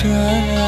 cry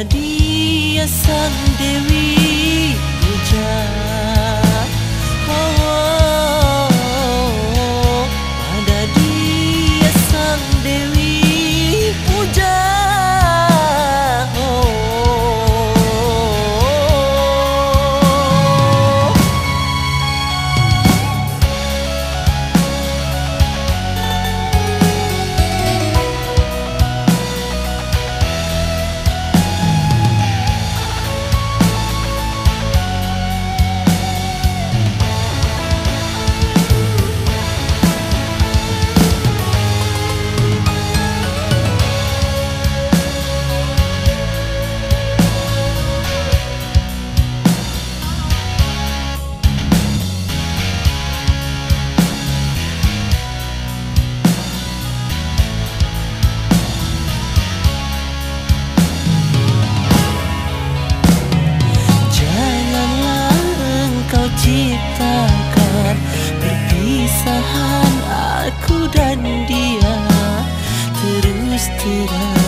Dia ya sang dewi hujan ciptakan Perpisahan aku dan dia. Terus terang.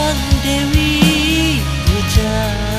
그런 데 위에 자.